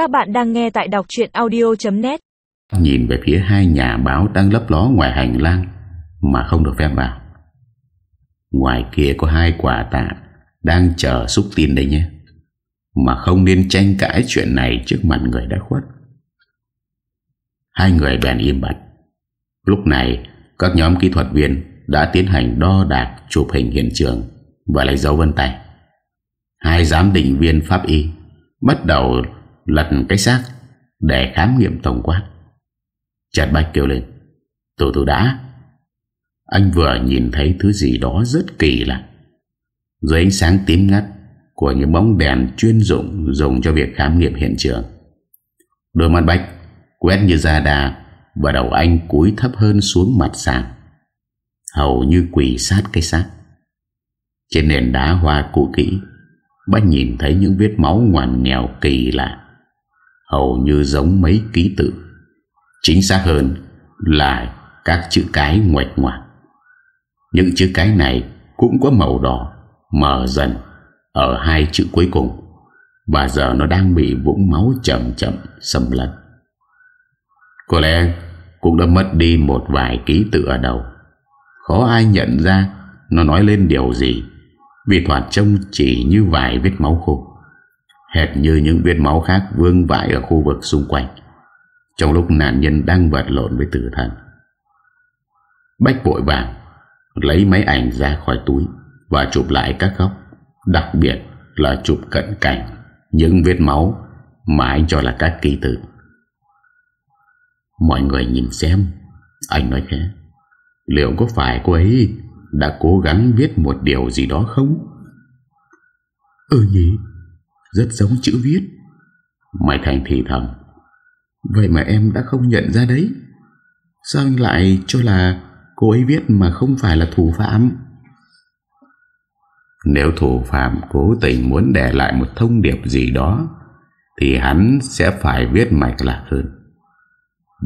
Các bạn đang nghe tại đọc chuyện audio.net Nhìn về phía hai nhà báo đang lấp ló ngoài hành lang Mà không được phép vào. Ngoài kia có hai quả tạ Đang chờ xúc tin đấy nhé. Mà không nên tranh cãi chuyện này trước mặt người đã khuất. Hai người bèn im bặt. Lúc này, Các nhóm kỹ thuật viên Đã tiến hành đo đạc chụp hình hiện trường Và lấy dấu vân tay. Hai giám định viên pháp y Bắt đầu lật cái xác Để khám nghiệm tổng quát. Chặt bạch kêu lên, Từ từ đã. Anh vừa nhìn thấy thứ gì đó rất kỳ lạ. Dưới ánh sáng tím ngắt Của những bóng đèn chuyên dụng Dùng cho việc khám nghiệm hiện trường, Đôi mắt bạch Quét như da đà Và đầu anh cúi thấp hơn xuống mặt sàn, Hầu như quỳ sát cái xác. Trên nền đá hoa cũ kỹ Bách nhìn thấy những vết máu ngoằn nghèo kỳ lạ. Hầu như giống mấy ký tự. Chính xác hơn là các chữ cái ngoạch ngoạc. Những chữ cái này cũng có màu đỏ, Mờ dần ở hai chữ cuối cùng, Và giờ nó đang bị vũng máu chậm chậm xâm lấn. Có lẽ cũng đã mất đi một vài ký tự ở đầu. Khó ai nhận ra nó nói lên điều gì, Vì thoạt trông chỉ như vài vết máu khô. Hệt như những vết máu khác vương vãi ở khu vực xung quanh. Trong lúc nạn nhân đang vật lộn với tử thần, Bách vội vàng Lấy máy ảnh ra khỏi túi Và chụp lại các góc, Đặc biệt là chụp cận cảnh Những vết máu Mà anh cho là các ký tự Mọi người nhìn xem, Anh nói khẽ, Liệu có phải cô ấy Đã cố gắng viết một điều gì đó không? Ừ nhỉ rất giống chữ viết. Mai Thành thì thầm, Vậy mà em đã không nhận ra đấy. Sao anh lại cho là Cô ấy viết mà không phải là thủ phạm? Nếu thủ phạm cố tình muốn để lại một thông điệp gì đó, Thì hắn sẽ phải viết mạch lạc hơn.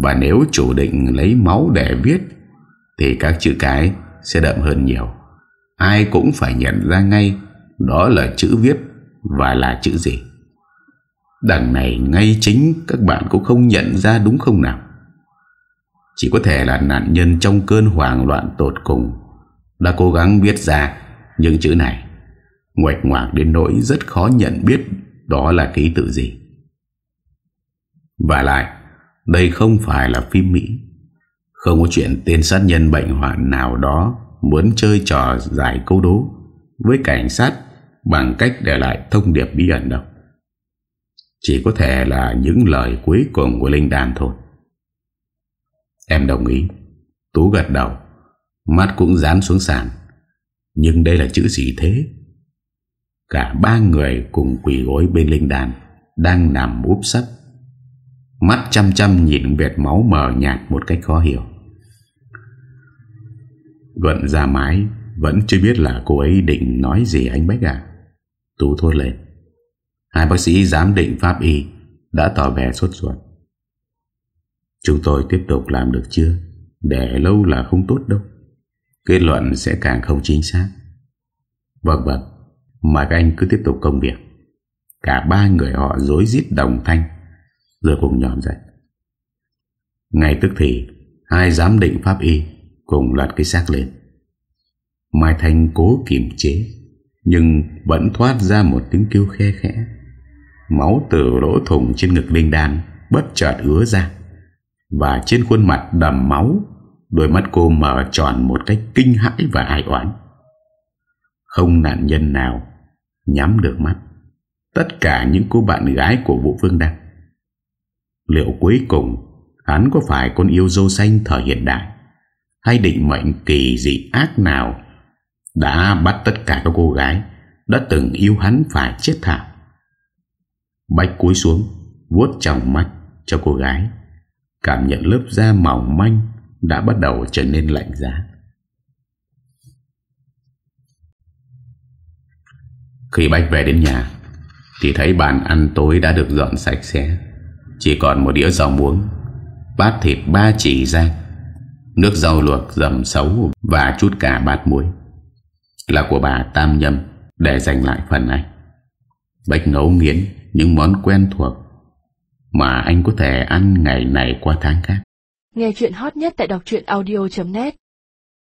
Và nếu chủ định lấy máu để viết, Thì các chữ cái sẽ đậm hơn nhiều. Ai cũng phải nhận ra ngay, Đó là chữ viết và là chữ gì? Đằng này ngay chính các bạn cũng không nhận ra đúng không nào? Chỉ có thể là nạn nhân trong cơn hoảng loạn tột cùng Đã cố gắng viết ra những chữ này. Ngoạch ngoạc đến nỗi rất khó nhận biết đó là ký tự gì. Và lại, Đây không phải là phim Mỹ. Không có chuyện tên sát nhân bệnh hoạn nào đó Muốn chơi trò giải câu đố Với cảnh sát Bằng cách để lại thông điệp bí ẩn đâu. Chỉ có thể là những lời cuối cùng của Linh Đan thôi. Em đồng ý. Tú gật đầu. Mắt cũng dán xuống sàn. Nhưng đây là chữ gì thế? Cả ba người cùng quỳ gối bên Linh Đan, Đang nằm úp sấp. Mắt chăm chăm nhìn vệt máu mờ nhạt một cách khó hiểu. Luận ra mái, Vẫn chưa biết là cô ấy định nói gì anh Bách à? Tú thốt lên. Hai bác sĩ giám định pháp y Đã tỏ vẻ sốt ruột. Chúng tôi tiếp tục làm được chưa? Để lâu là không tốt đâu. Kết luận sẽ càng không chính xác. Vâng vâng. Mà các anh cứ tiếp tục công việc. Cả ba người họ dối rít đồng thanh, Rồi cùng nhòm dậy. Ngay tức thì, Hai giám định pháp y Cùng lật cái xác lên. Mai Thanh cố kiềm chế. Nhưng vẫn thoát ra một tiếng kêu khe khẽ. Máu từ lỗ thùng trên ngực Linh Đan Bất chợt ứa ra. Và trên khuôn mặt đầm máu, Đôi mắt cô mở tròn một cách kinh hãi và ai oán. Không nạn nhân nào Nhắm được mắt. Tất cả những cô bạn gái của Vũ Phương Đăng. Liệu cuối cùng Hắn có phải con yêu dâu xanh thời hiện đại, Hay định mệnh kỳ dị ác nào đã bắt tất cả các cô gái, Đã từng yêu hắn phải chết thảm. Bách cúi xuống, vuốt trong mắt cho cô gái. Cảm nhận lớp da mỏng manh Đã bắt đầu trở nên lạnh giá. Khi Bách về đến nhà, Thì thấy bàn ăn tối đã được dọn sạch sẽ. Chỉ còn một đĩa rau muống, Bát thịt ba chỉ ra, Nước rau luộc dầm xấu Và chút cả bát muối. Là của bà Tam Nhâm Để giành lại phần anh. Bách nấu nghiến những món quen thuộc mà anh có thể ăn ngày này qua tháng khác. Nghe chuyện hot nhất tại đọc audio.net